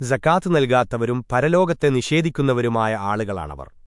ജക്കാത്ത് നൽകാത്തവരും പരലോകത്തെ നിഷേധിക്കുന്നവരുമായ ആളുകളാണവർ.